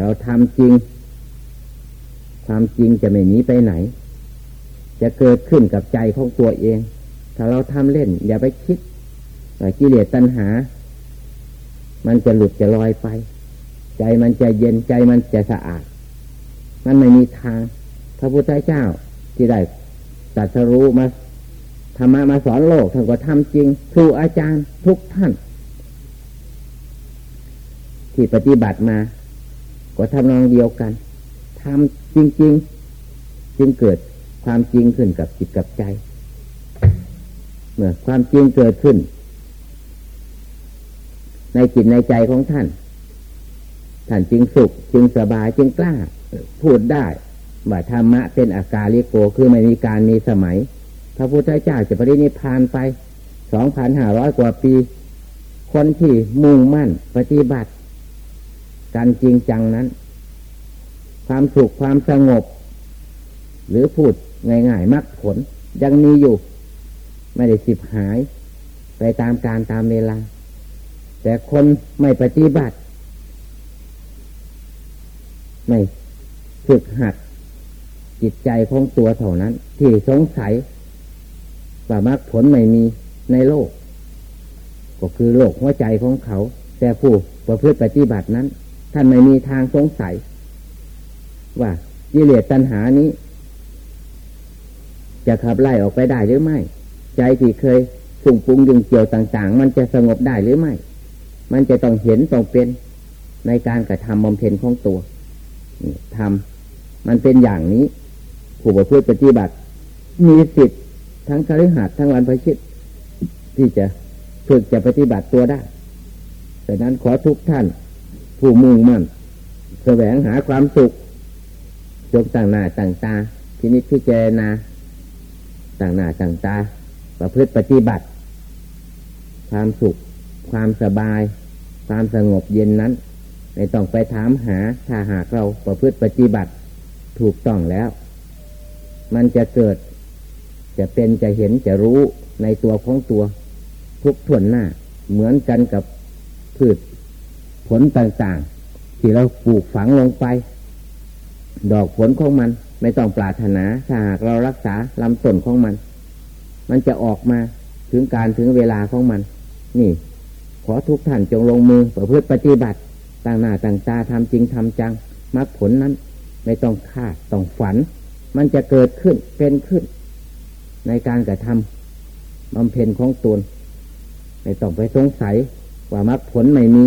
เราทำจริง ความจริงจะไม่หนีไปไหน จะเกิดขึ้นกับใจของตัวเอง ถ้าเราทำเล่น อย่าไปคิดว่ากิเลสตัณหา มันจะหลุดจะลอยไป ใจมันจะเย็นใจมันจะสะอาด มันไม่มีทาง พระพุทธเจ้าที่ได้ตรัสรู้มาธรรมะมาสอนโลกท่านก็ทำจริงครูอาจารย์ทุกท่าน ที่ปฏิบัติมา ก็ทำนองเดียวกันทำจริง ๆ จึงเกิดความจริงขึ้นกับจิตกับใจ เมื่อความจริงเกิดขึ้น ในจิตในใจของท่าน ท่านจึงสุข จึงสบายจึงกล้า พูดได้ว่าธรรมะเป็นอาการลิโกคือไม่มีการมีสมัย พระพุทธเจ้าจะปรินิพานไปสองพันห้าร้อยกว่าปี คนที่มุ่งมั่นปฏิบัติ การจริงจังนั้น ความสุขความสงบ หรือพูดง่ายๆมรรคผล ยังมีอยู่ ไม่ได้สิบหาย ไปตามการตามเวลา แต่คนไม่ปฏิบัติ ไม่ฝึกหัดจิตใจของตัวเท่านั้น ที่สงสัยว่ามรรคผลไม่มีในโลก ก็คือโลกหัวใจของเขา แต่ผู้ประพฤติปฏิบัตินั้น ท่านไม่มีทางสงสัย ว่ากิเลสตัณหานี้ จะขับไล่ออกไปได้หรือไม่ ใจที่เคยสุ่งปรุงยุ่งเกี่ยวต่าง ๆ มันจะสงบได้หรือไม่ มันจะต้องเห็นต้องเป็นในการกระทำบำเพ็ญของตัวทำมันเป็นอย่างนี้ ผู้ประพฤติปฏิบัติ มีสิทธิ์ทั้งคฤหัสถ์ทั้งวันพระชิต ที่จะฝึกจะปฏิบัติตัวได้แต่นั้นขอทุกท่าน ผู้มุ่งมั่นแสวงหาความสุขจกต่างหน้าต่างตาพินิจพิจารณาต่างหน้าต่างตาประพฤติปฏิบัติ ความสุข ความสบาย ความสงบเย็นนั้นไม่ต้องไปถามหาถ้าหากเราประพฤติปฏิบัติถูกต้องแล้ว มันจะเกิด จะเป็นจะเห็นจะรู้ในตัวของตัว ทุกส่วนหน้า เหมือนกันกับพืช ผลต่างๆ ที่เราปลูกฝังลงไป ดอกผลของมันไม่ต้องปรารถนาถ้าหากเรารักษาลำต้นของมัน มันจะออกมาถึงการถึงเวลาของมัน นี่ ขอทุกท่านจงลงมือประพฤติปฏิบัติต่างหน้าต่างตาทำจริงทำจังมรรคผลนั้น ไม่ต้องคาดต้องฝัน มันจะเกิดขึ้นเป็นขึ้น ในการกระทำบำเพ็ญของตนไม่ต้องไปสงสัยว่ามรรคผลไม่มี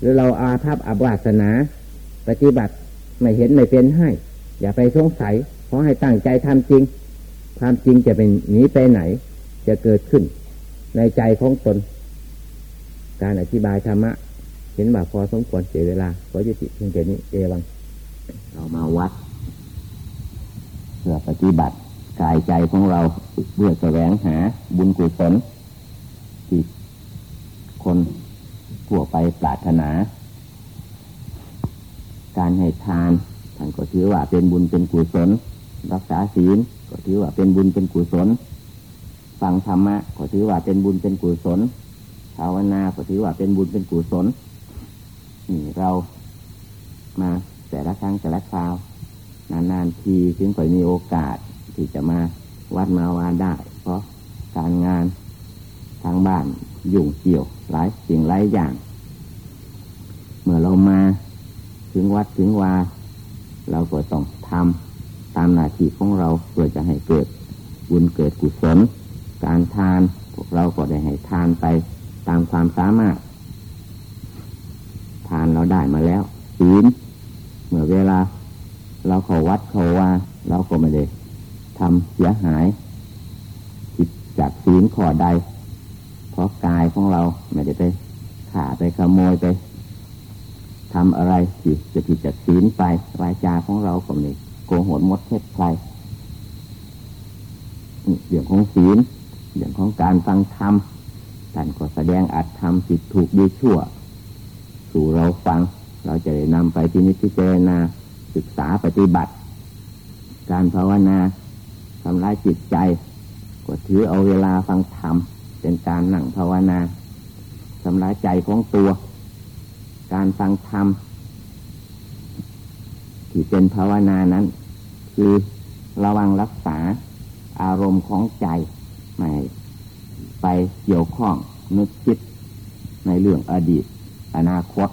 หรือเราอาภัพอับวาสนา ปฏิบัติไม่เห็นไม่เป็นให้ อย่าไปสงสัยขอให้ตั้งใจทำจริง ความจริงจะเป็นหนีไปไหน จะเกิดขึ้น ในใจของตน การอธิบายธรรมะ เห็นว่าพอสมควรเสียเวลาขอยุติเพียงแค่นี้เอวัง เรามาวัด เพื่อปฏิบัติกายใจของเราเพื่อแสวงหาบุญกุศลที่คน ทั่วไปปรารถนา การให้ทานท่านก็ถือว่าเป็นบุญเป็นกุศล รักษาศีลก็ถือว่าเป็นบุญเป็นกุศล ฟังธรรมะก็ถือว่าเป็นบุญเป็นกุศลภาวนาก็ถือว่าเป็นบุญเป็นกุศลนี่เรามาแต่ละครั้งแต่ละคราวนานๆทีจึงค่อยมีโอกาสที่จะมาวัดมาวาได้ เพราะการงานทางบ้าน ยุ่งเกี่ยวหลายสิ่งหลายอย่าง เมื่อเรามาถึงวัดถึงวาเราก็ต้องทำตามหน้าที่ของเราเพื่อจะให้เกิดบุญเกิดกุศล การทานพวกเราก็ได้ให้ทานไปตามความสามารถ ทานเราได้มาแล้วศีลเมื่อเวลา เราเข้าวัดเข้าว่า เราก็ไม่ได้ทำเสียหายจิตจากศีลข้อใด เพราะกายของเราไม่ได้ไปขาไปขโมยไปทำอะไรจิตจะผิดจากศีลไปวาจาของเราก็ไม่โกหกมดเท็จใครเรื่องของศีลเรื่องของการฟังธรรมท่านก็แสดงอัดธรรมผิดถูกดีชั่ว สู่เราฟัง เราจะได้นำไปที่นิพพานาศึกษาปฏิบัติ การภาวนาทำลายจิตใจ ก็ถือเอาเวลาฟังธรรม เป็นการนั่งภาวนาทำลายใจของตัว การฟังธรรมที่เป็นภาวนานั้น คือระวังรักษาอารมณ์ของใจไม่ไปเกี่ยวข้องนึกคิดในเรื่องอดีต อนาคต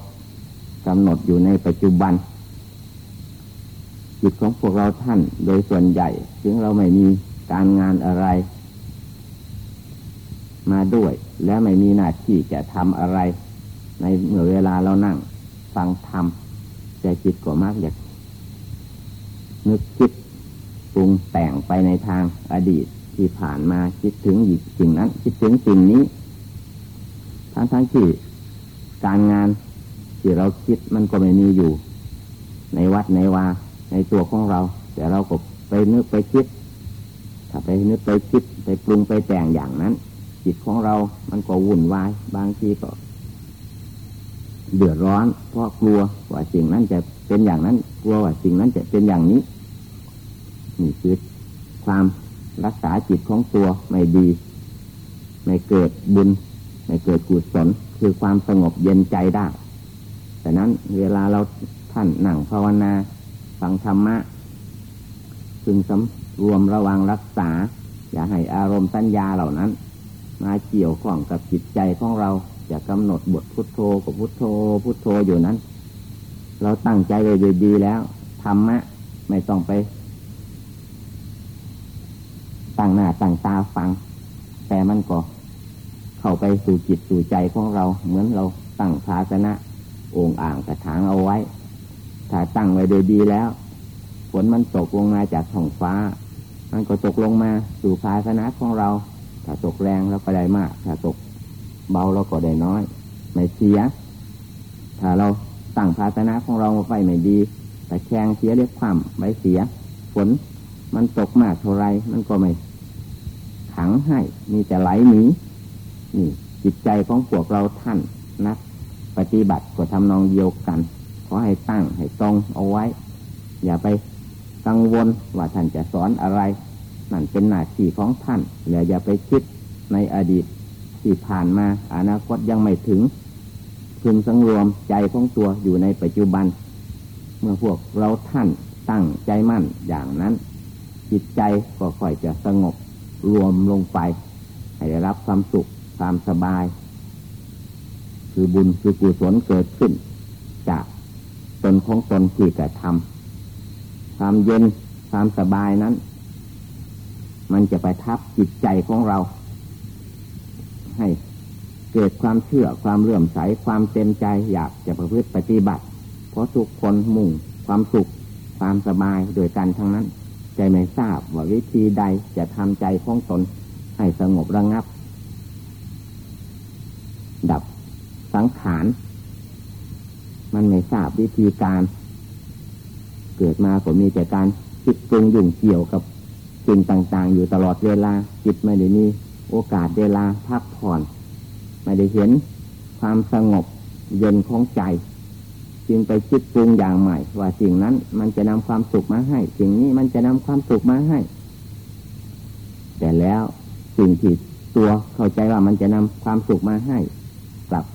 กำหนดอยู่ในปัจจุบัน จิตของพวกเราท่านโดยส่วนใหญ่ ถึงเราไม่มีการงานอะไร มาด้วย และไม่มีหน้าที่จะทำอะไร ในเมื่อเวลาเรานั่ง ฟังธรรมใจจิตก็มากอยากนึกคิดปรุงแต่งไปในทางอดีตที่ผ่านมาคิดถึงสิ่งนั้น คิดถึงสิ่งนี้ ทั้งทั้งที่การงานที่เราคิดมันก็ไม่มีอยู่ ในวัดในวาในตัวของเรา แต่เราก็ไปนึกไปคิด ถ้าไปนึกไปคิดไปปรุงไปแต่งอย่างนั้น จิตของเรา มันก็วุ่นวาย บางทีก็เดือดร้อน เพราะกลัวว่าสิ่งนั้นจะเป็นอย่างนั้น กลัวว่าสิ่งนั้นจะเป็นอย่างนี้ นี่คือความรักษาจิตของตัวไม่ดี ไม่เกิดบุญ ไม่เกิดกุศล คือความสงบเย็นใจได้ แต่นั้นเวลาเราท่านนั่งภาวนาฟังธรรมะพึงสำรวมระวังรักษา อย่าให้อารมณ์สัญญาเหล่านั้น มาเกี่ยวข้องกับจิตใจของเราจะกำหนดบทพุทโธกับพุทโธ พุทโธอยู่นั้น เราตั้งใจไว้ดีแล้วธรรมะไม่ต้องไปตั้งหน้าตั้งตาฟัง แต่มันก็เข้าไปสู่จิตสู่ใจของเรา เหมือนเราตั้งภาชนะองอ่างกระถางเอาไว้ ถ้าตั้งไว้โดยดีแล้วฝนมันตกลงมาจากท้องฟ้า มันก็ตกลงมาสู่ภาชนะของเรา ถ้าตกแรงเราก็ได้มาก ถ้าตกเบาเราก็ได้น้อย ไม่เสีย ถ้าเราตั้งภาชนะของเราไปไม่ดี แต่แข็งเสียเรียกความไม่เสีย ฝนมันตกมากเท่าไรมันก็ไม่ขังให้ มีแต่ไหลหนีนี่จิตใจของพวกเราท่านนัก ปฏิบัติก็ทำนองเดียวกัน ขอให้ตั้งให้ตรงเอาไว้ อย่าไปกังวลว่าท่านจะสอนอะไร นั่นเป็นหน้าที่ของท่านอย่าอย่าไปคิดในอดีตที่ผ่านมา อนาคตยังไม่ถึง พึงสังรวมใจของตัวอยู่ในปัจจุบัน เมื่อพวกเราท่านตั้งใจมั่นอย่างนั้น จิตใจก็ค่อยจะสงบรวมลงไป ให้ได้รับความสุขความสบาย คือบุญคือกุศลเกิดขึ้น จากตนของตนที่กระทำความเย็นความสบายนั้น มันจะไปทับจิตใจของเรา ให้เกิดความเชื่อความเลื่อมใสความเต็มใจอยากจะประพฤติปฏิบัติ เพราะทุกคนมุ่งความสุขความสบายโดยกันทั้งนั้น ใจไม่ทราบว่าวิธีใดจะทำใจของตนให้สงบระงับ ดับสังขารมันไม่ทราบวิธีการ เกิดมาก็มีแต่การคิดปรุงยุ่งเกี่ยวกับ สิ่งต่างๆ อยู่ตลอดเวลาจิตไม่ได้มีโอกาสเวลาพักผ่อน ไม่ได้เห็นความสงบเย็นของใจ จึงไปคิดปรุงอย่างใหม่ ว่าสิ่งนั้นมันจะนำความสุขมาให้ สิ่งนี้มันจะนำความสุขมาให้ แต่แล้วสิ่งที่ตัวเข้าใจว่ามันจะนำความสุขมาให้ กลับ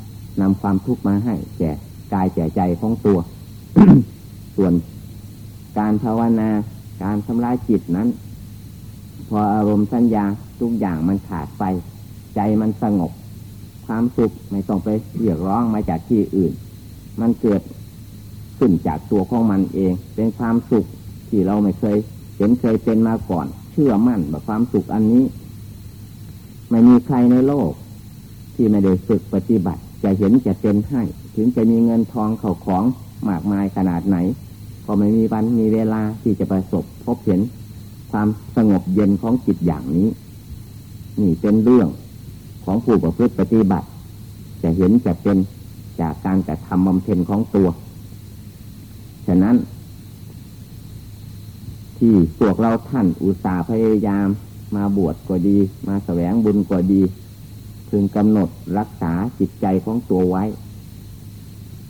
นำความทุกข์มาให้แก่กายแก่ใจของตัว ส่วนการภาวนาการทำลายจิตนั้น พออารมณ์สัญญาทุกอย่างมันขาดไป ใจมันสงบ ความสุขไม่ต้องไปเรียกร้องมาจากที่อื่น มันเกิดขึ้นจากตัวของมันเอง เป็นความสุขที่เราไม่เคยเห็นเคยเป็นมาก่อน เชื่อมั่นว่าความสุขอันนี้ ไม่มีใครในโลก ที่ไม่ได้ฝึกปฏิบัติ จะเห็นจะเป็นให้ ถึงจะมีเงินทองเข่าของมากมายขนาดไหน ก็ไม่มีวันมีเวลาที่จะประสบพบเห็น ความสงบเย็นของจิตอย่างนี้ นี่เป็นเรื่องของผู้ประพฤติปฏิบัติ จะเห็นจะเป็นจากการกระทำบำเพ็ญของตัว ฉะนั้น ที่พวกเราท่านอุตส่าห์พยายามมาบวชก็ดี มาแสวงบุญก็ดี พึงกำหนดรักษาจิตใจของตัวไว้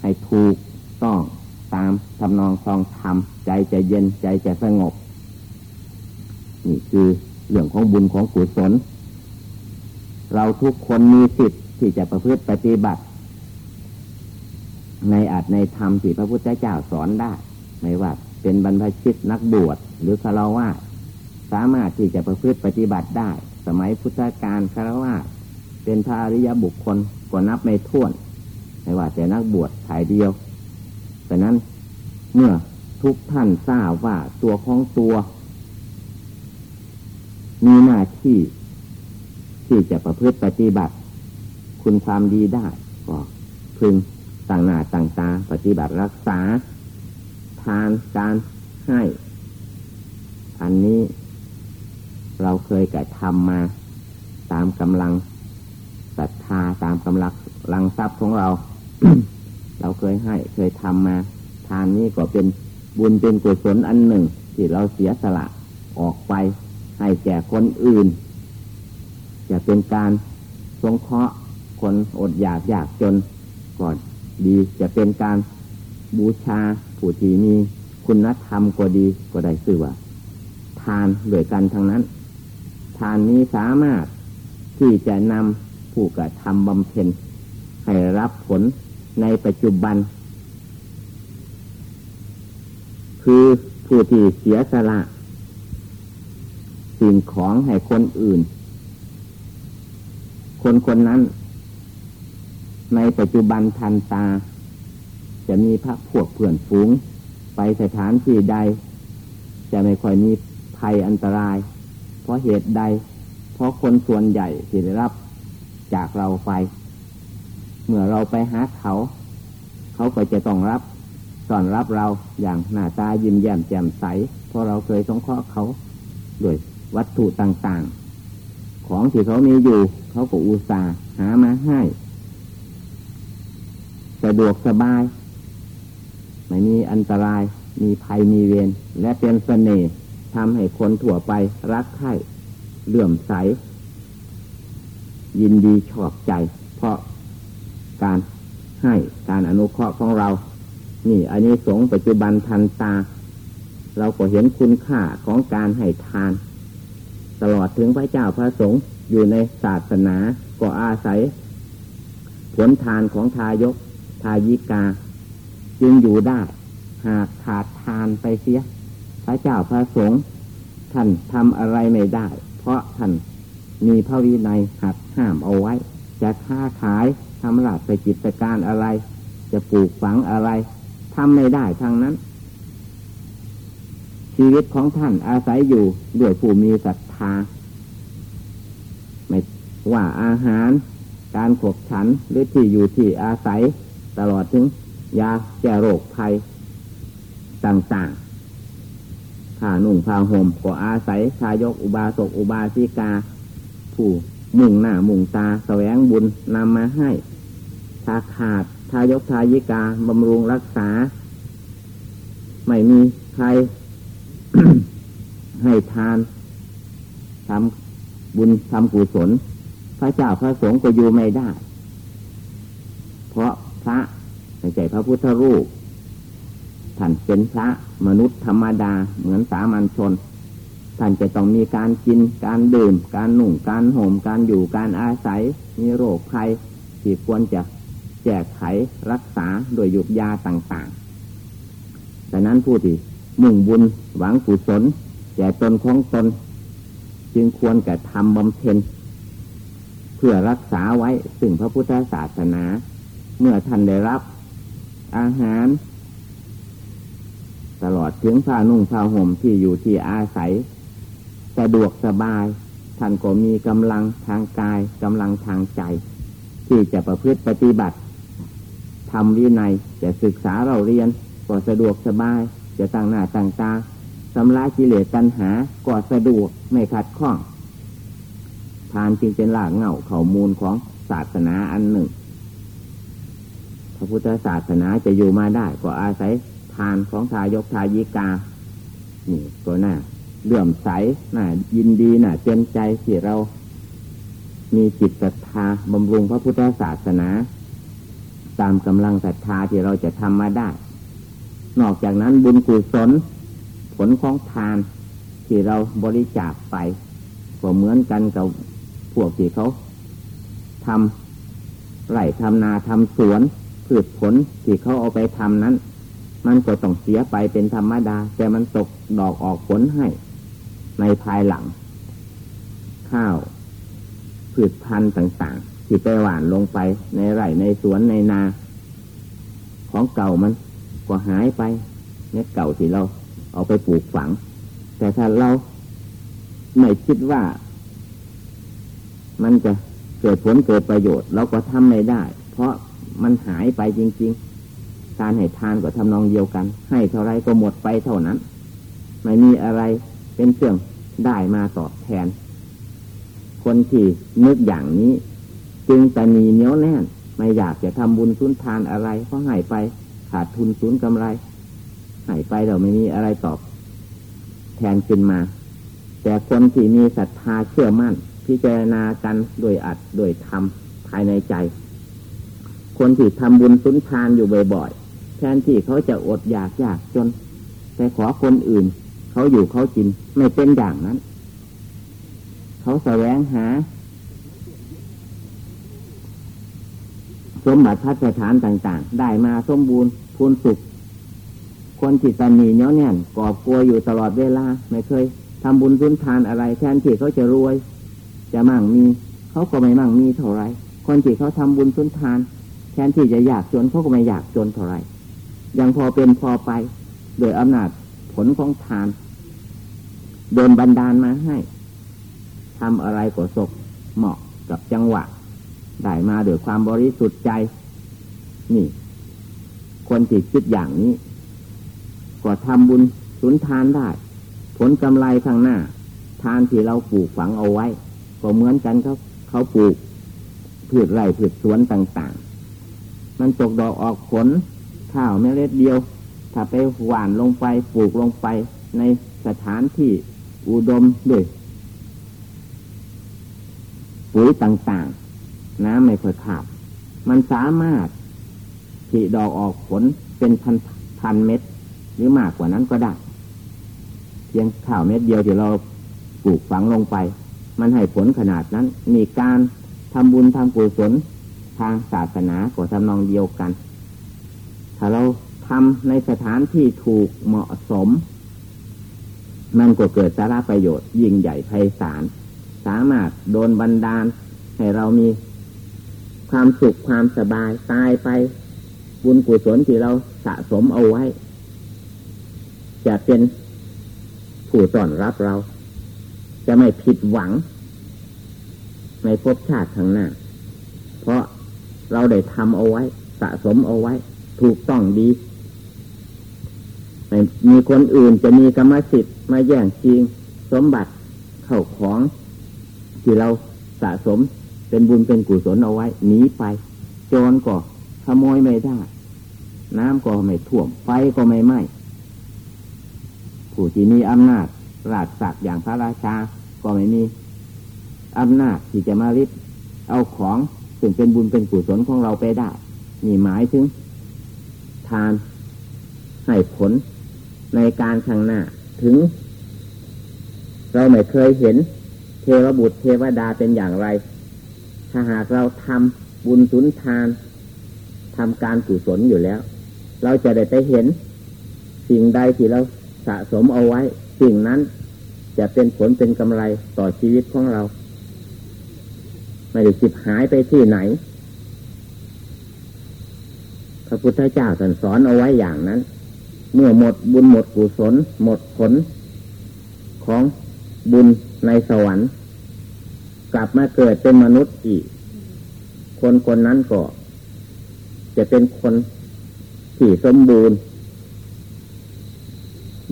ให้ถูกต้องตามทำนองคลองธรรมใจจะเย็นใจจะสงบ นี่คือเรื่องของบุญของกุศลเราทุกคนมีสิทธิ์ที่จะประพฤติปฏิบัติ ในอาจในธรรมที่พระพุทธเจ้าสอนได้ ไม่ว่าเป็นบรรพชิตนักบวชหรือคารวะสามารถที่จะประพฤติปฏิบัติได้ สมัยพุทธกาลคารวะเป็นพระอริยบุคคลก็นับไม่ถ้วน ไม่ว่าแต่นักบวชถ่ายเดียวแต่นั้นเมื่อทุกท่านทราบว่าตัวของตัว มีหน้าที่ที่จะประพฤติปฏิบัติ คุณความดีได้ก็พึงต่างหน้าต่างตาปฏิบัติรักษา ทานการให้ อันนี้เราเคยกระทำมาตามกำลังศรัทธาตามกำลังลังทรัพย์ของเรา เราเคยให้เคยทำมา ทานนี้ก็เป็นบุญเป็นกุศลอันหนึ่ง ที่เราเสียสละออกไป ให้แก่คนอื่น จะเป็นการสงเคราะห์คนอดอยากอยากจนก่อนดีจะเป็นการบูชาผู้ที่มีคุณธรรมก็ดีก็ได้สื่อว่า ทานด้วยกันทั้งนั้น ทานนี้สามารถที่จะนำผู้กระทำบำเพ็ญให้รับผลในปัจจุบัน คือผู้ที่เสียสละ สิ่งของให้คนอื่น คนคนนั้น ในปัจจุบันทันตา จะมีพระพวกเพื่อนฝูง ไปสถานที่ใด จะไม่ค่อยมีภัยอันตราย เพราะเหตุใด เพราะคนส่วนใหญ่ที่ได้รับจากเราไป เมื่อเราไปหาเขา เขาก็จะต้องรับสอนรับเราอย่างหน้าตายิ้มแย้มแจ่มใส เพราะเราเคยสงเคราะห์เขาด้วย วัตถุต่างๆ ของที่เขามีอยู่ เขาก็อุตส่าห์หามาให้สะดวกสบาย ไม่มีอันตราย มีภัยมีเวรและเป็นเสน่ห์ทำให้คนถั่วไปรักใคร่เลื่อมใส ยินดีชอบใจ เพราะการให้การอนุเคราะห์ของเรา นี่อันนี้สงปัจจุบันทันตา เราก็เห็นคุณค่าของการให้ทาน ตลอดถึงพระเจ้าพระสงฆ์อยู่ในศาสนาก็อาศัย ผลทานของทายก ทายิกา จึงอยู่ได้ หากขาดทานไปเสีย พระเจ้าพระสงฆ์ท่านทำอะไรไม่ได้ เพราะท่านมีพระวินัยหัดห้ามเอาไว้ จะค้าขายทำหลักไปจิตการอะไร จะปลูกฝังอะไรทำไม่ได้ทางนั้น ชีวิตของท่านอาศัยอยู่ด้วยผู้มีศรัทธา ไม่ว่าอาหาร การขบฉันหรือที่อยู่ที่อาศัย ตลอดถึงยาแก้โรคภัยต่างๆผ้านุ่งผ้าห่มก็อาศัยชายกอุบาสกอุบาสิกา ผู้มุ่งหน้ามุ่งตาแสวงบุญนำมาให้ถ้าขาดทายกทายิกาบำรุงรักษา ไม่มีใครให้ทาน ทำบุญทำกุศล พระเจ้าพระสงฆ์ก็อยู่ไม่ได้ เพราะพระไม่ใช่พระพุทธรูปท่านเป็นพระมนุษย์ธรรมดาเหมือนสามัญชน ท่านจะต้องมีการกินการดื่ม การหนุ่งการห่มการอยู่การอาศัย มีโรคภัยที่ควรจะแจกไขรักษาโดยยุกยาต่างๆดังนั้นผู้ที่มุ่งบุญหวังกุศลแก่ตนของตน จึงควรกระทำบำเพ็ญเพื่อรักษาไว้ซึ่งพระพุทธศาสนา เมื่อท่านได้รับอาหาร ตลอดถึงผ้านุ่งผ้าห่มที่อยู่ที่อาศัยสะดวกสบาย ท่านก็มีกำลังทางกายกำลังทางใจ ที่จะประพฤติปฏิบัติทำวินัยจะศึกษาเราเรียนก็สะดวกสบาย จะตั้งหน้าตั้งตา สำลักกิเลสตัณหาก็สะดวกไม่ขัดข้อง ทานจึงเป็นหลักเงาเข้อมูลของศาสนาอันหนึ่ง พระพุทธศาสนาจะอยู่มาได้ก็อาศัยทานของทายกทายิกา นี่ก็น่าเลื่อมใสน่ายินดีน่าเจนใจที่เรา มีจิตศรัทธาบำรุงพระพุทธศาสนา ตามกำลังศรัทธาที่เราจะทำมาได้ นอกจากนั้นบุญกุศล ผลของทานที่เราบริจาคไป ก็เหมือนกันกับพวกที่เขาทำไร่ทำนาทำสวนพืชผลที่เขาเอาไปทำนั้น มันก็ต้องเสียไปเป็นธรรมดา แต่มันตกดอกออกผลให้ในภายหลัง ข้าวพืชพันธุ์ต่าง ๆ ที่ไปหว่านลงไปในไร่ในสวนในนา ของเก่ามันก็หายไปเนี่ยเก่าที่เรา เอาไปปลูกฝัง แต่ถ้าเราไม่คิดว่า มันจะเกิดผลเกิดประโยชน์เราก็ทำไม่ได้ เพราะมันหายไปจริง ๆ การให้ทานก็ทำนองเดียวกัน ให้เท่าไรก็หมดไปเท่านั้น ไม่มีอะไรเป็นเครื่องได้มาตอบแทน คนที่นึกอย่างนี้ จึงจะมีเนี้ยวแน่น ไม่อยากจะทำบุญสุนทานอะไรเพราะให้ไปขาดทุนสูญกำไร ให้ไปเราไม่มีอะไรตอบ แทนขึ้นมา แต่คนที่มีศรัทธาเชื่อมั่น พิจารณากันโดยอัดโดยทำภายในใจ คนที่ทำบุญสุนทานอยู่บ่อยๆแทนที่เขาจะอดอยากยากจน แต่ขอคนอื่น เขาอยู่เขากินไม่เป็นอย่างนั้น เขาแสวงหาสมบัติพัฒฐานต่าง ๆ ได้มาสมบูรณ์พูนสุข คนที่ตันนีเนาะแน่นกอบกลัวอยู่ตลอดเวลา ไม่เคยทำบุญสุนทานอะไรแทนที่เขาจะรวย จะมั่งมีเขาก็ไม่มั่งมีเท่าไรคนที่เขาทำบุญสุนทาน แทนที่จะอยากจนเขาก็ไม่อยากจนเท่าไรยังพอเป็นพอไป โดยอำนาจผลของทานโดนบันดาลมาให้ทำอะไรก็สกเหมาะกับจังหวะได้มาด้วยความบริสุทธิ์ใจ นี่ คนที่คิดอย่างนี้ ก็ทำบุญสุนทานได้ ผลกำไรข้างหน้า ทานที่เราปลูกฝังเอาไว้ ก็เหมือนกันเขาเขาปลูกพืชไร่พืชสวนต่างๆ มันตกดอกออกผลข้าวเมล็ดเดียว ถ้าไปหว่านลงไปปลูกลงไปในสถานที่อุดมด้วยปุ๋ยต่างๆ น้ำไม่ค่อยขาด มันสามารถที่ดอกออกผลเป็นพันพันเม็ด หรือมากกว่านั้นก็ได้ เพียงข้าวเม็ดเดียวที่เราปลูกฝังลงไป มันให้ผลขนาดนั้น มีการทำบุญทำกุศลทางศาสนาก็ทำนองเดียวกัน ถ้าเราทำในสถานที่ถูกเหมาะสม มันก็เกิดสาระประโยชน์ ยิ่งใหญ่ไพศาลสามารถโดนบันดาล ให้เรามีความสุขความสบายตายไป บุญกุศลที่เราสะสมเอาไว้ จะเป็นผู้ต้อนรับเรา จะไม่ผิดหวัง ในภพชาติข้างหน้า เพราะเราได้ทำเอาไว้ สะสมเอาไว้ ถูกต้องดีไม่มีคนอื่นจะมีกรรมสิทธิ์มาแย่งชิง สมบัติเข้าของ ที่เราสะสมเป็นบุญเป็นกุศลเอาไว้หนีไปโจรก็ขโมยไม่ได้ น้ำก็ไม่ท่วมไฟก็ไม่ไหม้ ผู้ที่มีอำนาจราชสักอย่างพระราชา ก็ไม่มีอำนาจที่จะมาริบเอาของซึ่งเป็นบุญเป็นกุศลของเราไปได้มีหมายถึง ทานให้ผลในการข้างหน้าถึง เราไม่เคยเห็น เทวบุตรเทวดาเป็นอย่างไร ถ้าหากเราทำบุญสุนทานทำการกุศลอยู่แล้ว เราจะได้ไปเห็นสิ่งใดที่เรา สะสมเอาไว้ สิ่งนั้นจะเป็นผลเป็นกำไรต่อชีวิตของเรา ไม่ได้จิบหายไปที่ไหน พระพุทธเจ้าสอนสอนเอาไว้อย่างนั้น เมื่อหมดบุญหมดกุศล หมดผลของบุญในสวรรค์ กลับมาเกิดเป็นมนุษย์อีก คนคนนั้นก็ จะเป็นคนที่สมบูรณ์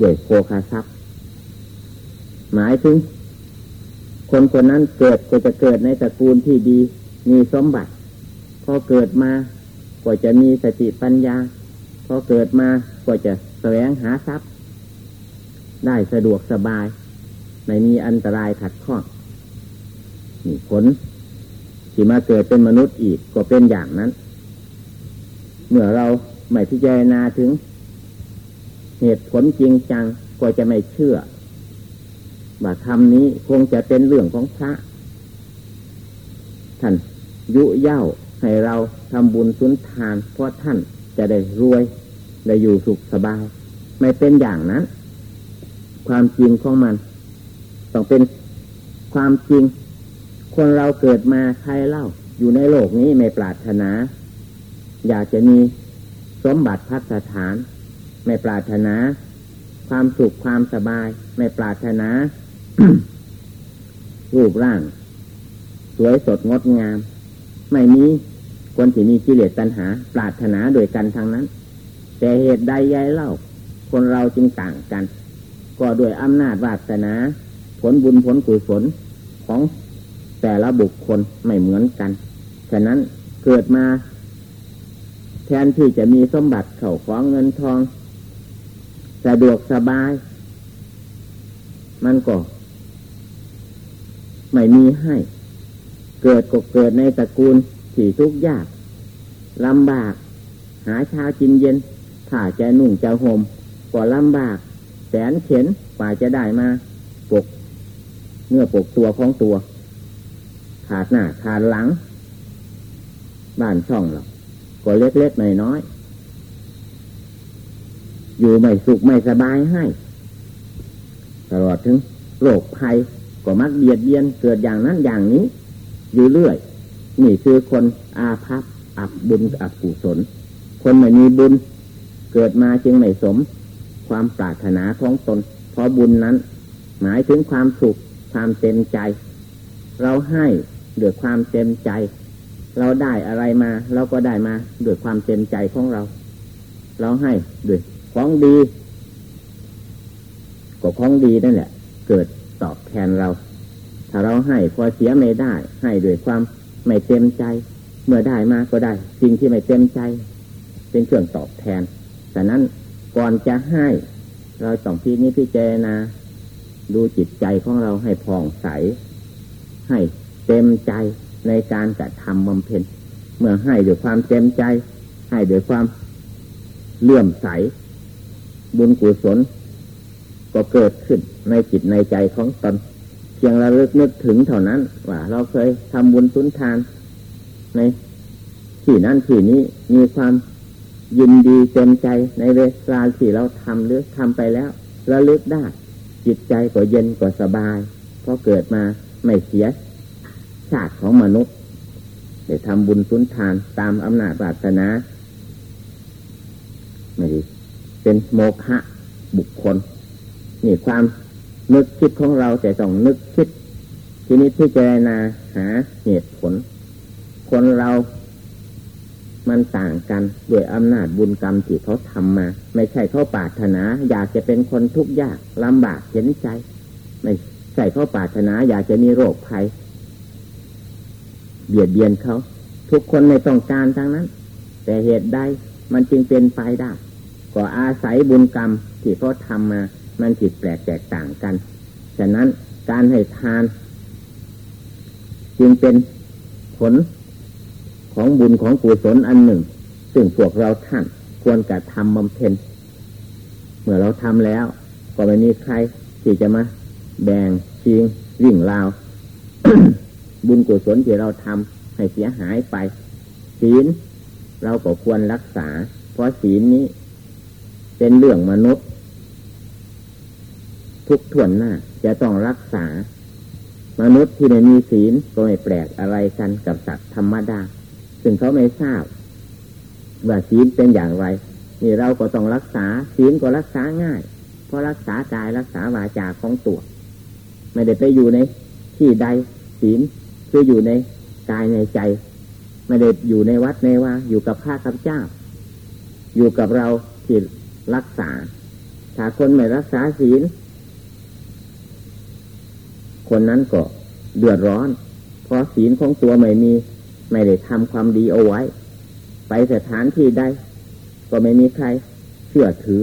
ด้วยโภคาทรัพย์ หมายถึง คนคนนั้นเกิดก็จะเกิดในตระกูลที่ดี มีสมบัติ พอเกิดมาก็จะมีสติปัญญา พอเกิดมาก็จะแสวงหาทรัพย์ ได้สะดวกสบาย ไม่มีอันตรายขัดข้องนี่ผลที่มาเกิดเป็นมนุษย์อีกก็เป็นอย่างนั้น เมื่อเราไม่พิจารณาถึง เหตุผลจริงจังก็จะไม่เชื่อว่าธรรมนี้คงจะเป็นเรื่องของพระ ท่านยุเย่าให้เราทำบุญสุนทาน เพราะท่านจะได้รวย ได้อยู่สุขสบาย ไม่เป็นอย่างนั้น ความจริงของมัน ต้องเป็นความจริง คนเราเกิดมาใครเล่า อยู่ในโลกนี้ไม่ปรารถนา อยากจะมีสมบัติพัฒฐาน ไม่ปรารถนา ความสุขความสบาย ไม่ปรารถนา รูปร่าง สวยสดงดงาม ไม่มีคนที่มีกิเลสตัณหา ปรารถนาโดยกันทางนั้น แต่เหตุใดยายเล่า คนเราจึงต่างกัน ก็ด้วยอำนาจวาสนา ผลบุญผลกุศลของแต่ละบุคคลไม่เหมือนกัน ฉะนั้นเกิดมา แทนที่จะมีสมบัติเข่าของเงินทอง สะดวกสบาย มันก็ ไม่มีให้ เกิดก็เกิดในตระกูลที่ทุกข์ยากลำบาก หาเช้ากินเย็นถ้าจะนุ่งจะห่มก็ลำบาก แสนเข็นกว่าจะได้มาปกเนื้อปกตัวของตัว ขาดหน้าขาดหลัง บ้านช่องเราก็เล็กๆน้อยๆ อยู่ไม่สุขไม่สบายให้ตลอดถึงโรคภัยก็มักเบียดเบียนเกิดอย่างนั้นอย่างนี้ อยู่เรื่อย นี่คือคนอาภัพอับบุญอับกุศล คนไม่มีบุญเกิดมาจึงไม่สม ความปรารถนาของตน เพราะบุญนั้น หมายถึงความสุขความเต็มใจ เราให้ด้วยความเต็มใจ เราได้อะไรมา เราก็ได้มาด้วยความเต็มใจของเรา เราให้ด้วย ของดี ก็ของดีนั่นแหละ เกิดตอบแทนเรา ถ้าเราให้พอเสียไม่ได้ ให้ด้วยความไม่เต็มใจ เมื่อได้มาก็ได้ สิ่งที่ไม่เต็มใจ เป็นเครื่องตอบแทนแต่นั้นก่อนจะให้ เราต้องพิจิตพิจารณาดูจิตใจของเราให้ผ่องใส ให้เต็มใจในการกระทำบำเพ็ญเมื่อให้ด้วยความเต็มใจ ให้ด้วยความเลื่อมใส บุญกุศลก็เกิดขึ้นในจิตในใจของตนเพียงระลึกนึกถึงเท่านั้น ว่า เราเคยทำบุญสุนทาน ในที่นั้นที่นี้มีความยินดีเต็มใจในเวลาที่เราทำหรือทำไปแล้ว ระลึกได้ จิตใจก็เย็นก็สบาย เพราะเกิดมาไม่เสียชาติของมนุษย์ได้ทำบุญสุนทานตามอำนาจปรารถนาไม่ดี เป็นโมฆะบุคคล นี่ความนึกคิดของเราแต่ต้องนึกคิด ทีนี้พิจรณาหาเหตุผล คนเรามันต่างกันด้วยอำนาจบุญกรรมที่เขาทำมา ไม่ใช่เขาปาถนา อยากจะเป็นคนทุกข์ยากลำบากเห็นใจ ไม่ใช่เขาปาถนา อยากจะมีโรคภัยเบียดเบียนเขา ทุกคนไม่ต้องการทั้งนั้น แต่เหตุใดมันจึงเป็นไปได้ ก็อาศัยบุญกรรมที่เขาทำมา มันผิดแปลกแตกต่างกัน ฉะนั้นการให้ทาน จึงเป็นผลของบุญของกุศลอันหนึ่ง ซึ่งพวกเราท่านควรกระทำบำเพ็ญ เมื่อเราทำแล้ว ก็ไม่มีใครที่จะมาแบ่งชิงวิ่งราว บุญกุศลที่เราทำให้เสียหายไป ศีลเราก็ควรรักษา เพราะศีลนี้ เป็นเรื่องมนุษย์ ทุกถ่วนหน้า จะต้องรักษา มนุษย์ที่ไม่มีศีลก็ไม่แปลกอะไรกันกับสัตว์ธรรมดา ซึ่งเขาไม่ทราบ ว่าศีลเป็นอย่างไร นี่เราก็ต้องรักษา ศีลก็รักษาง่าย เพราะรักษากายรักษาวาจาของตัว ไม่ได้ไปอยู่ในที่ใดศีลคืออยู่ในกายในใจ ไม่ได้อยู่ในวัดในว่าอยู่กับข้ากับเจ้า อยู่กับเราที่ รักษา ถ้าคนไม่รักษาศีล คนนั้นก็เดือดร้อน เพราะศีลของตัวไม่มี ไม่ได้ทำความดีเอาไว้ ไปสถานที่ใดก็ไม่มีใครเชื่อถือ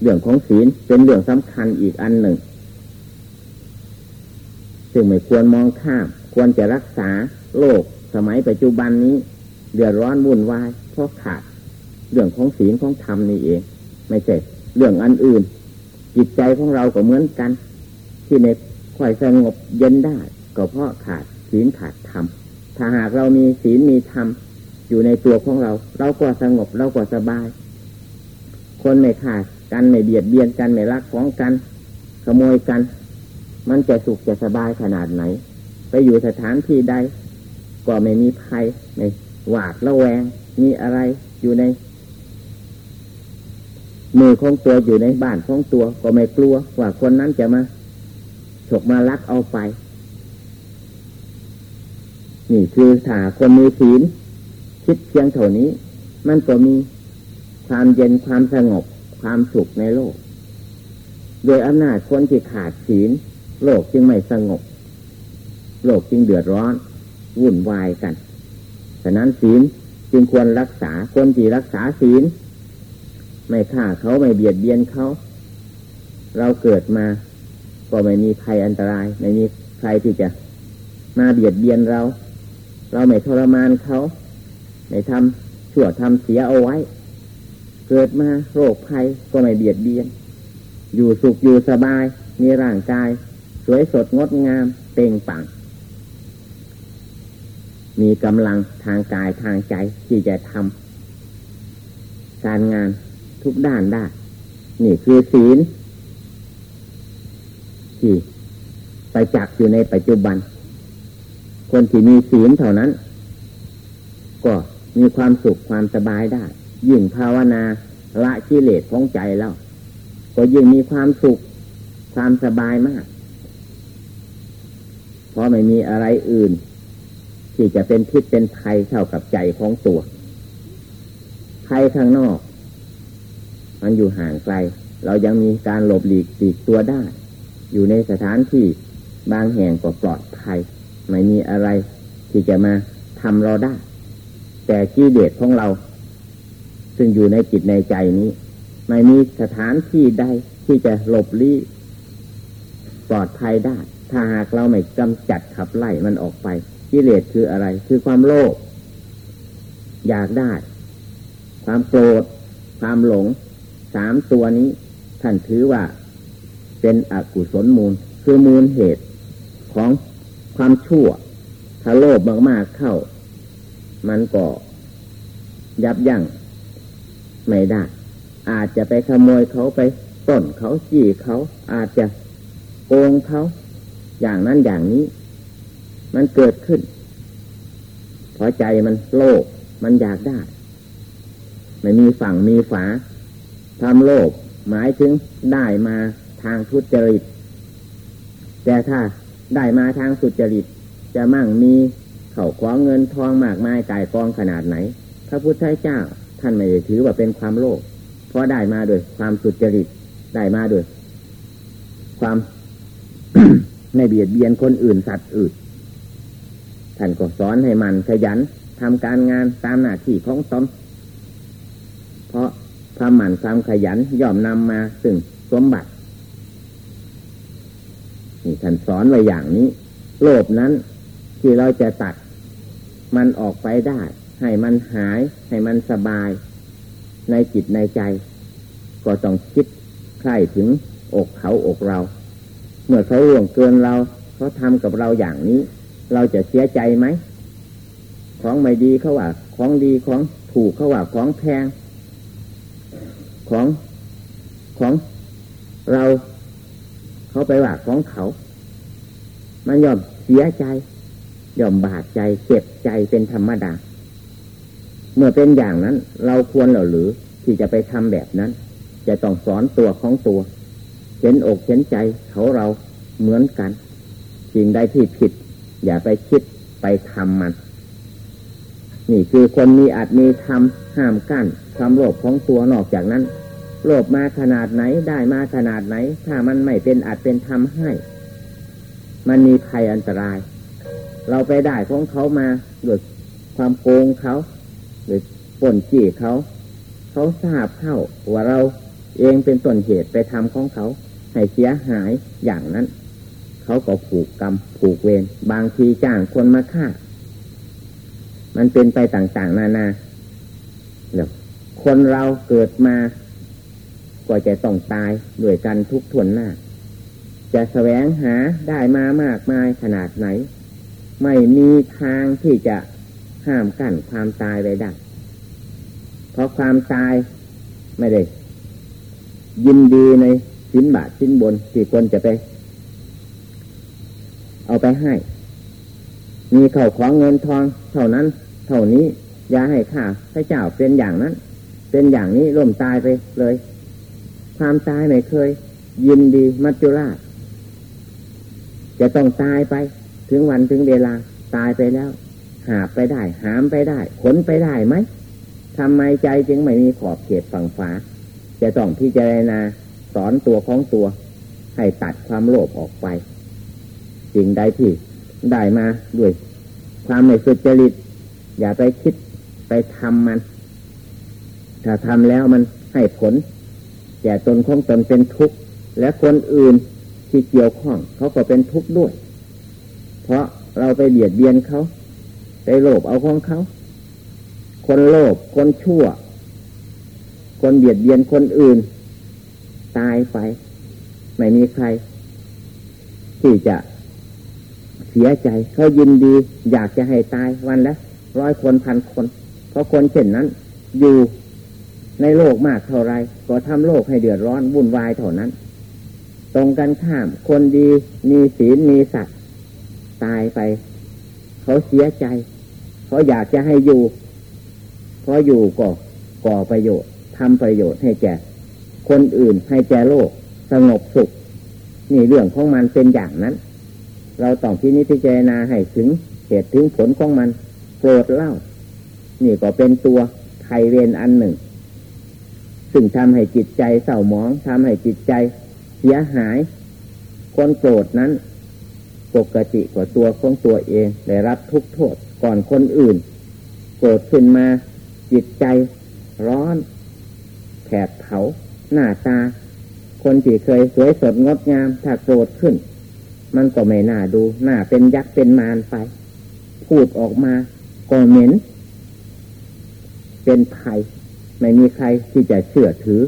เรื่องของศีลเป็นเรื่องสำคัญอีกอันหนึ่ง ซึ่งไม่ควรมองข้าม ควรจะรักษาโลกสมัยปัจจุบันนี้ เดือดร้อนวุ่นวายเพราะขาด เรื่องของศีลของธรรมนี่เอง ไม่ใช่เรื่องอันอื่น จิตใจของเราก็เหมือนกัน ที่ในค่อยสงบเย็นได้ ก็เพราะขาดศีลขาดธรรมถ้าหากเรามีศีลมีธรรมอยู่ในตัวของเรา เราก็สงบเราก็สบาย คนไม่ขาดกันไม่เบียดเบียนกันไม่รักของกัน ขโมยกัน มันจะสุขจะสบายขนาดไหน ไปอยู่สถานที่ใดก็ไม่มีภัยไม่หวาดระแวง มีอะไรอยู่ใน มือของตัวอยู่ในบ้านของตัวก็ไม่กลัวว่าคนนั้นจะมาฉกมาลักเอาไป นี่คือถ้าคนมีศีลคิดเพียงเท่านี้ มันก็มีความเย็นความสงบความสุขในโลก โดยอำนาจคนที่ขาดศีลโลกจึงไม่สงบ โลกจึงเดือดร้อน วุ่นวายกัน ฉะนั้นศีลจึงควรรักษาคนที่รักษาศีล ไม่ฆ่าเขาไม่เบียดเบียนเขา เราเกิดมา ก็ไม่มีภัยอันตราย ไม่มีใครที่จะมาเบียดเบียนเรา เราไม่ทรมานเขา ไม่ทำชั่วทำเสียเอาไว้ เกิดมาโรคภัยก็ไม่เบียดเบียน อยู่สุขอยู่สบาย มีร่างกาย สวยสดงดงามเต่งปังมีกำลังทางกายทางใจที่จะทำการงาน ทุกด้านได้ นี่คือศีลที่ไปจักอยู่ในปัจจุบัน คนที่มีศีลเท่านั้น ก็มีความสุขความสบายได้ ยิ่งภาวนาละกิเลสของใจแล้ว ก็ยิ่งมีความสุขความสบายมาก เพราะไม่มีอะไรอื่น ที่จะเป็นพิษเป็นภัยเท่ากับใจของตัวภัยข้างนอก มันอยู่ห่างไกล เรายังมีการหลบหลีกปีกตัวได้ อยู่ในสถานที่บางแห่งก็ปลอดภัย ไม่มีอะไรที่จะมาทำเราได้ แต่กิเลสของเรา ซึ่งอยู่ในจิตในใจนี้ ไม่มีสถานที่ใดที่จะหลบลี้ปลอดภัยได้ ถ้าหากเราไม่กำจัดขับไล่มันออกไปกิเลสคืออะไร คือความโลภอยากได้ ความโกรธความหลง สามตัวนี้ ท่านถือว่าเป็นอกุศลมูล คือมูลเหตุของความชั่ว ถ้าโลภมากๆเข้า มันก็ยับยั้งไม่ได้ อาจจะไปขโมยเขาไปต้นเขาจี้เขาอาจจะโกงเขาอย่างนั้นอย่างนี้ มันเกิดขึ้นเพราะใจมันโลภมันอยากได้ ไม่มีฝั่งมีฝา ทำโลภหมายถึงได้มาทางทุจริต แต่ถ้าได้มาทางสุจริต จะมั่งมีเข่าคว้าเงินทองมากมายกายกองขนาดไหน พระพุทธเจ้าท่านไม่ได้ถือว่าเป็นความโลภเพราะได้มาโดยความสุจริตได้มาโดยความไม่เบียดเบียนคนอื่นสัตว์อื่นท่านก็สอนให้มันขยันทำการงานตามหน้าที่ของตนเพราะ ความหมั่นความขยันย่อมนำมาซึ่งสมบัตินี่ท่านสอนไว้อย่างนี้ โลภนั้น ที่เราจะตัด มันออกไปได้ ให้มันหาย ให้มันสบาย ในจิตในใจ ก็ต้องคิดใคร่ถึงอกเขาอกเรา เมื่อเขาล่วงเกินเราเขาทำกับเราอย่างนี้ เราจะเสียใจไหมของไม่ดีเขาว่า ของดีของถูกเขาว่าของแพง ของของเราเขาไปว่าของเขา มันยอมเสียใจยอมบาดใจเจ็บใจเป็นธรรมดา เมื่อเป็นอย่างนั้น เราควรหรือที่จะไปทำแบบนั้น จะต้องสอนตัวของตัวเห็นอกเห็นใจเขาเราเหมือนกัน สิ่งใดที่ผิด อย่าไปคิดไปทำมัน นี่คือคนมีอาจมีทำห้ามกั้น ความโลภของตัวนอกจากนั้น โลภมาขนาดไหนได้มาขนาดไหน ถ้ามันไม่เป็นอาจเป็นทำให้ มันมีภัยอันตราย เราไปได้ของเขามาด้วยความโกงเขาหรือป่นจี้เขาเขาทราบเข้าว่าเราเองเป็นต้นเหตุไปทำของเขา ให้เสียหายอย่างนั้น เขาก็ผูกกรรมผูกเวรบางทีจ้างคนมาฆ่า มันเป็นไปต่างๆ นานาเดี๋ยว คนเราเกิดมา ก็จะต้องตายด้วยกันทุกทวนหน้า จะแสวงหาได้มามากมายขนาดไหน ไม่มีทางที่จะห้ามกั้นความตายไว้ได้ เพราะความตายไม่ได้ยินดีในสินบาทสินบนที่คนจะไป เอาไปให้ มีเข่าของเงินทอง เท่านั้น เท่านี้ อย่าให้ข้าพระเจ้าเป็นอย่างนั้น เป็นอย่างนี้ล่มตายไปเลย ความตายไม่เคย ยินดีมัจจุราช จะต้องตายไป ถึงวันถึงเวลาตายไปแล้ว หาไปได้ หามไปได้ ขนไปได้ไหมทำไมใจจึงไม่มีขอบเขตฝั่งฝาจะต้องพิจารณาสอนตัวของตัว ให้ตัดความโลภออกไปสิ่งใดที่ได้มาด้วย ความไม่สุจริต อย่าไปคิดไปทำมัน ถ้าทำแล้วมันให้ผลแก่ตนของตนเป็นทุกข์และคนอื่นที่เกี่ยวข้อง เขาก็เป็นทุกข์ด้วย เพราะเราไปเบียดเบียนเขาไปโลภเอาของเขา คนโลภคนชั่ว คนเบียดเบียนคนอื่น ตายไป ไม่มีใคร ที่จะเสียใจเขายินดี อยากจะให้ตายวันละร้อยคนพันคน เพราะคนเช่นนั้น อยู่ ในโลกมากเท่าไรก็ทำโลกให้เดือดร้อนวุ่นวายเท่านั้น ตรงกันข้ามคนดีมีศีลมีสัตว์ตายไป เขาเสียใจ เขาอยากจะให้อยู่เพราะอยู่ก็ก่อประโยชน์ทำประโยชน์ให้แก่ คนอื่นให้แก่โลก สงบสุข นี่เรื่องของมันเป็นอย่างนั้น เราต้องที่นี้พิจารณาให้ถึงเหตุถึงผลของมันโปรดเล่า นี่ก็เป็นตัวไทยเวรอันหนึ่ง ซึ่งทำให้จิตใจเศร้าหมองทำให้จิตใจเสียหายคนโกรธนั้น ปกติกว่าตัวของตัวเองได้รับทุกโทษก่อนคนอื่น โกรธขึ้นมา จิตใจร้อนแผดเผาหน้าตา คนที่เคยสวยสดงดงาม ถ้าโกรธขึ้น มันก็ไม่น่าดูหน้าเป็นยักษ์เป็นมารไป พูดออกมาก็เหม็น เป็นภัย ไม่มีใครที่จะเชื่อถือ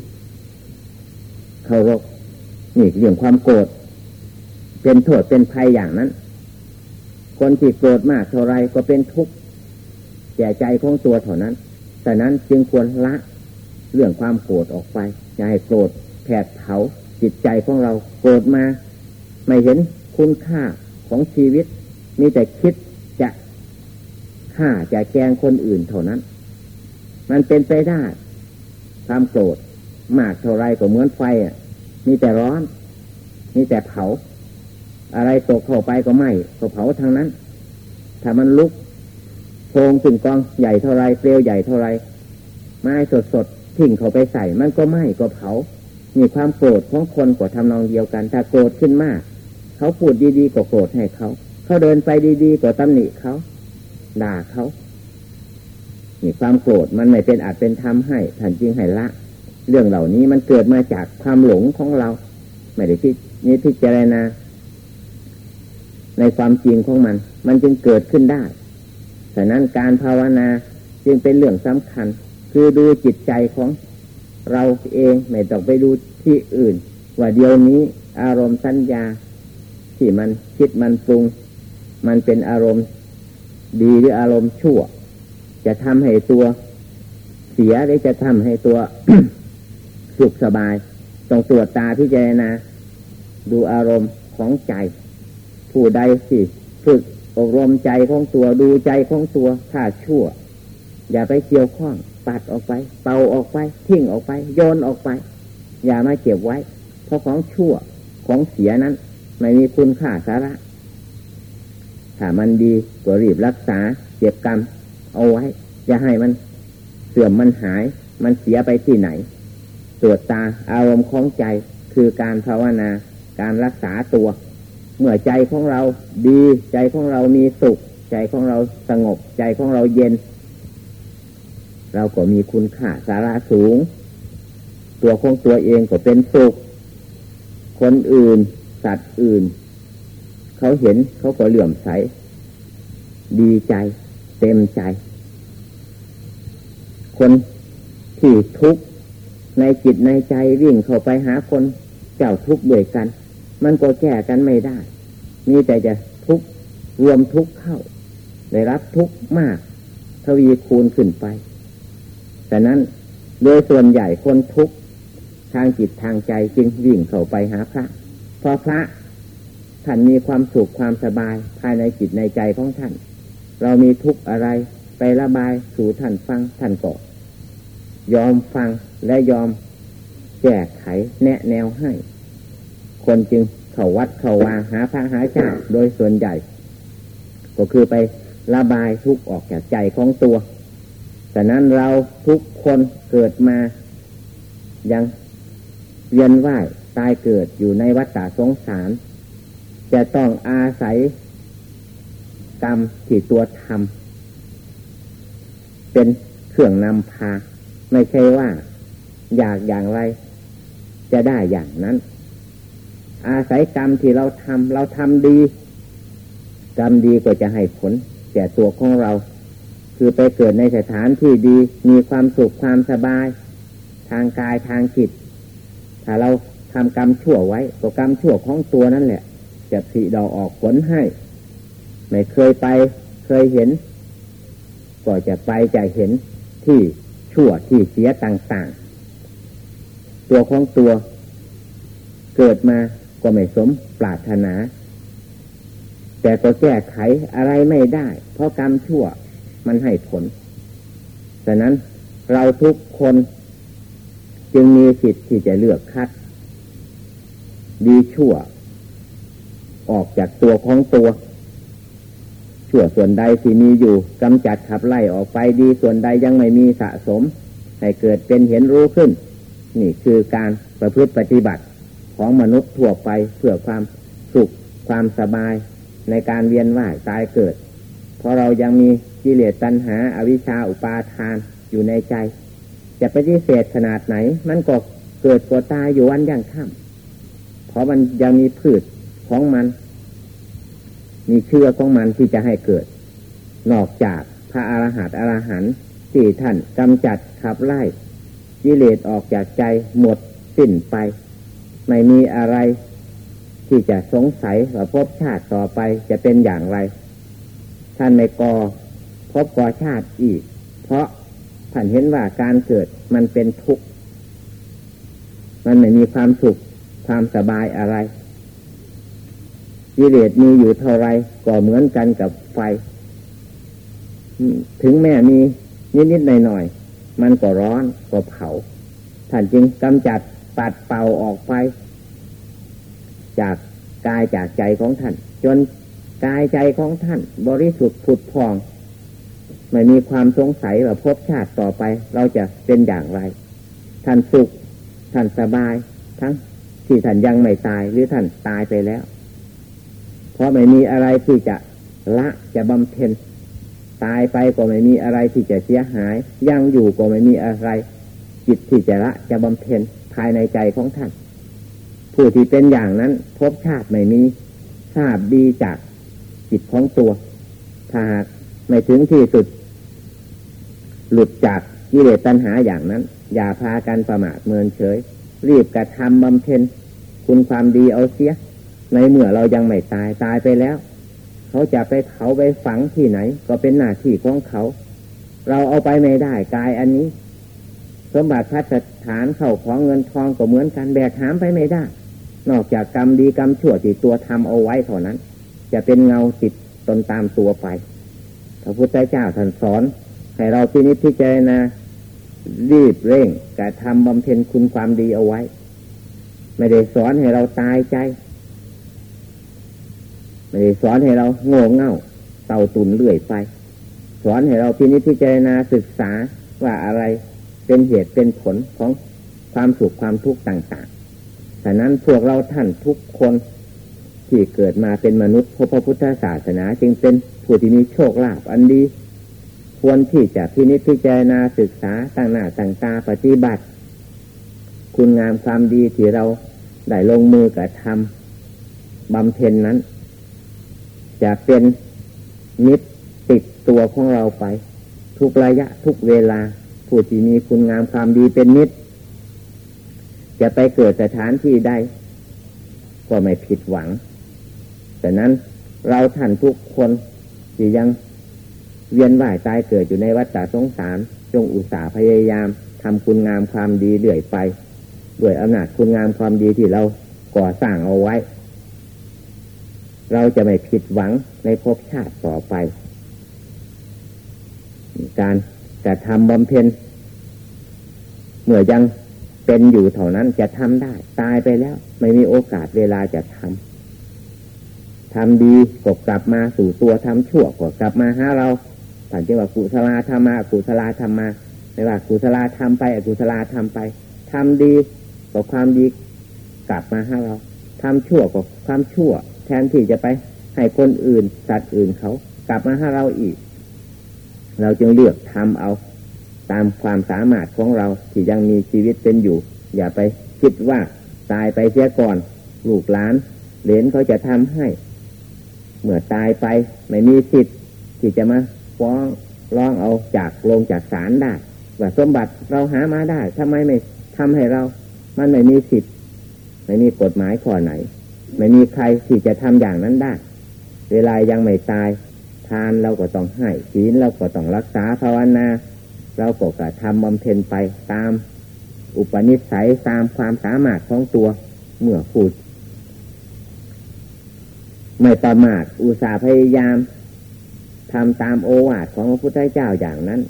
เคารพนี่เรื่องความโกรธเป็นโทษเป็นภัยอย่างนั้น คนที่โกรธมากเท่าไรก็เป็นทุกข์แก่ใจของตัวเท่านั้นแต่นั้นจึงควรละเรื่องความโกรธออกไปอย่าให้โกรธแผดเผาจิตใจของเราโกรธมา ไม่เห็นคุณค่าของชีวิต มีแต่คิดจะฆ่าจะแกงคนอื่นเท่านั้น มันเป็นไปได้ความโกรธมากเท่าไรก็เหมือนไฟอะมีแต่ร้อนมีแต่เผา อะไรตกเข้าไปก็ไหม้ก็เผาทางนั้น ถ้ามันลุกโพงถึงกองใหญ่เท่าไรเปลวใหญ่เท่าไรไม้สดสดทิ้งเขาไปใส่ มันก็ไหม้ก็เผามีความโกรธของคนก็ทำนองเดียวกัน ถ้าโกรธขึ้นมาก เขาพูดดีๆก็โกรธให้เขา เขาเดินไปดีๆก็ตำหนิเขาด่าเขา นี่ความโกรธมันไม่เป็นอาจเป็นธรรมให้ท่านจริงให้ละ เรื่องเหล่านี้มันเกิดมาจากความหลงของเรา ไม่ได้ที่นี่พิจารณาในความจริงของมัน มันจึงเกิดขึ้นได้ฉะนั้นการภาวนาจึงเป็นเรื่องสำคัญ คือดูจิตใจของเราเองไม่ต้องไปดูที่อื่น ว่าเดียวนี้อารมณ์สัญญา ที่มันคิดมันปรุง มันเป็นอารมณ์ดีหรืออารมณ์ชั่ว จะทำให้ตัวเสียหรือจะทำให้ตัวสุขสบายต้องตรวจตาพิจารณาดูอารมณ์ของใจ ผู้ใดสิฝึกอบรมใจของตัวดูใจของตัวถ้าชั่ว อย่าไปเกี่ยวข้องปัดออกไป เป่าออกไป ทิ้งออกไป โยนออกไป อย่ามาเก็บไว้ เพราะของชั่วของเสียนั้น ไม่มีคุณค่าสาระถ้ามันดีก็รีบรักษาเจ็บกรรม เอาไว้อย่าให้มันเสื่อมมันหาย มันเสียไปที่ไหน ตรวจตาอารมณ์ของใจคือการภาวนา การรักษาตัว เมื่อใจของเราดีใจของเรามีสุข ใจของเราสงบ ใจของเราเย็น เราก็มีคุณค่าสาระสูง ตัวของตัวเองก็เป็นสุข คนอื่น สัตว์อื่น เขาเห็นเขาก็เหลื่อมใส ดีใจ เต็มใจ คนที่ทุกข์ในจิตในใจวิ่งเข้าไปหาคนเจ้าทุกข์ด้วยกัน มันก็แก้กันไม่ได้ มีแต่จะทุกข์รวมทุกข์เข้า ได้รับทุกข์มาก ทวีคูณขึ้นไป แต่นั้นโดยส่วนใหญ่คนทุกข์ทางจิตทางใจจึงวิ่งเข้าไปหาพระเพราะพระท่านมีความสุขความสบายภายในจิตในใจของท่าน เรามีทุกข์อะไร ไประบายสู่ท่านฟังท่านก็ยอมฟังและยอมแก้ไขแนะแนวให้ คนจึงเขาวัดเขาวาหาพระหาเจ้าโดยส่วนใหญ่ ก็คือไประบายทุกออกจากใจของตัวแต่นั้นเราทุกคนเกิดมา ยังเวียนว่ายตายเกิดอยู่ในวัฏฏะสงสาร จะต้องอาศัย กรรมที่ตัวทำเป็นเครื่องนำพา ไม่ใช่ว่า อยากอย่างไร จะได้อย่างนั้น อาศัยกรรมที่เราทำเราทำดี กรรมดีก็จะให้ผลแก่ตัวของเรา คือไปเกิดในสถานที่ดีมีความสุขความสบาย ทางกายทางจิต ถ้าเราทำกรรมชั่วไว้ก็กรรมชั่วของตัวนั่นแหละจะสีดอกออกผลให้ ไม่เคยไปเคยเห็น ก็จะไปจะเห็นที่ชั่วที่เสียต่างๆ ตัวของตัวเกิดมาก็ไม่สมปรารถนา แต่ก็แก้ไขอะไรไม่ได้ เพราะกรรมชั่วมันให้ผลดังนั้นเราทุกคนจึงมีสิทธิ์ที่จะเลือกคัด ดีชั่ว ออกจากตัวของตัว ชั่วส่วนใดที่มีอยู่กำจัดขับไล่ออกไปดีส่วนใดยังไม่มีสะสม ให้เกิดเป็นเห็นรู้ขึ้น นี่คือการประพฤติปฏิบัติของมนุษย์ทั่วไปเพื่อความสุขความสบายในการเวียนว่ายตายเกิด เพราะเรายังมีกิเลสตัณหาอาวิชชาอุปาทานอยู่ในใจ จะปฏิเสธขนาดไหน มันก็เกิดปวตายอยู่วันยังค่ำเพราะมันยังมีพืชของมัน มีเชื่อของมันที่จะให้เกิด นอกจากพระอรหันต์อรหันต์ที่ท่านกำจัดขับไล่กิเลสออกจากใจหมดสิ้นไป ไม่มีอะไร ที่จะสงสัยว่าพบชาติต่อไปจะเป็นอย่างไร ท่านไม่กอพบก่อชาติอีก เพราะท่านเห็นว่าการเกิดมันเป็นทุกข์ มันไม่มีความสุขความสบายอะไร กิเลสมีอยู่เท่าไรก็เหมือนกันกับไฟ ถึงแม่มีนิดๆหน่อยๆมันก็ร้อนก็เผา ท่านจึงกำจัดปัดเป่าออกไป จากกายจากใจของท่าน จนกายใจของท่าน บริสุทธิ์ผุดพอง ไม่มีความสงสัยว่าพบชาติต่อไป เราจะเป็นอย่างไร ท่านสุข ท่านสบาย ทั้งที่ท่านยังไม่ตายหรือท่านตายไปแล้ว ราะไม่มีอะไรที่จะละจะบำเพ็ญตายไปก็ไม่มีอะไรที่จะเสียหาย ยังอยู่ก็ไม่มีอะไร จิตที่จะละจะบำเพ็ญภายในใจของท่าน ผู้ที่เป็นอย่างนั้นพบชาติไม่มีทราบดีจากจิตของตัว ถ้าหากไม่ถึงที่สุด หลุดจากกิเลสตัณหาอย่างนั้น อย่าพากันประมาทเมินเฉย รีบกระทำบำเพ็ญคุณความดีเอาเสีย ในเมื่อเรายังไม่ตายตายไปแล้ว เขาจะไปเขาไปฝังที่ไหน ก็เป็นหน้าที่ของเขา เราเอาไปไม่ได้กายอันนี้ สมบัติพัฒฐานเข่าของเงินทองก็เหมือนกันแบกหามไปไม่ได้ นอกจากกรรมดีกรรมชั่วที่ตัวทำเอาไว้เท่านั้น จะเป็นเงาติดตนตามตัวไปพระพุทธเจ้าท่านสอน ให้เราพินิจพิจารณารีบเร่งกระทำบำเพ็ญคุณความดีเอาไว้ ไม่ได้สอนให้เราตายใจ ไม่ได้สอนให้เราโง่เง่าเต่าตุนเลื่อยไป สอนให้เราพินิจพิจารณาศึกษาว่าอะไรเป็นเหตุเป็นผลของความสุขความทุกข์ต่างๆแต่นั้นพวกเราท่านทุกคนที่เกิดมาเป็นมนุษย์พระพุทธศาสนา จึงเป็นผู้ที่มีโชคลาภอันดี ควรที่จะพินิจพิจารณาศึกษาต่างหน้าต่างตาปฏิบัติ คุณงามความดีที่เราได้ลงมือกระทำบำเพ็ญนนั้น จะเป็นมิตรติดตัวของเราไป ทุกระยะทุกเวลา ผู้ที่มีคุณงามความดีเป็นมิตร จะไปเกิดสถานที่ใดก็ไม่ผิดหวัง แต่นั้นเราท่านทุกคนที่ยังเวียนว่ายตายเกิดอยู่ในวัฏสงสาร จงอุตสาห์พยายามทำคุณงามความดีเรื่อยไป ด้วยอำนาจคุณงามความดีที่เราก่อสร้างเอาไว้ เราจะไม่ผิดหวังในภพชาติต่อไป การกระทำบำเพ็ญเมื่อยังเป็นอยู่เท่านั้นจะทำได้ ตายไปแล้ว ไม่มีโอกาสเวลาจะทำทำดีก็กลับมาสู่ตัวทำชั่วก็กลับมาหาเราผ่านจังว่ากุศลาธรรมากุศลาธรรมาไม่ว่ากุศลาทำไปอกุศลาทำไปทำดีก็ความดีกลับมาหาเราทำชั่วก็ความชั่ว ทนที่จะไปให้คนอื่น สัตว์อื่นเขากลับมาใหาเราอีก เราจึงเลือกทำเอา ตามความสามารถของเราที่ยังมีชีวิตเป็นอยู่ อย่าไปคิดว่าตายไปเสียก่อน ลูกหลานเหลนเขาจะทำให้ เมื่อตายไปไม่มีสิทธิ์ที่จะมาฟ้องร้องเอาจากลงจากศาลได้ว่าสมบัติเราหามาได้ทำไมไม่ทำให้เรา มันไม่มีสิทธิ์ไม่มีกฎหมายข้อไหน ไม่มีใครที่จะทำอย่างนั้นได้ เวลายังไม่ตาย ทานเราก็ต้องให้ศีลเราก็ต้องรักษาภาวนา เราก็กระทำบำเพ็ญไปตาม อุปนิสัยตามความสามารถของตัวเมื่อพูดไม่ประมาทอุตสาห์พยายามทำตามโอวาทของพระพุทธเจ้าอย่างนั้น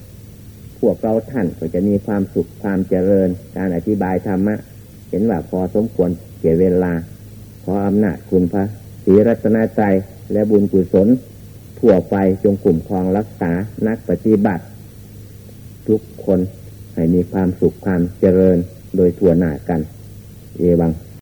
พวกเราท่านก็จะมีความสุขความเจริญ การอธิบายธรรมะ เห็นว่าพอสมควรเกี่ยเวลา ขออำนาจคุณพระศรีรัตนใจและบุญกุศลทั่วไปจงกลุ่มครองรักษานักปฏิบัติ ทุกคนให้มีความสุขความเจริญโดยทั่วหน้ากัน เอวัง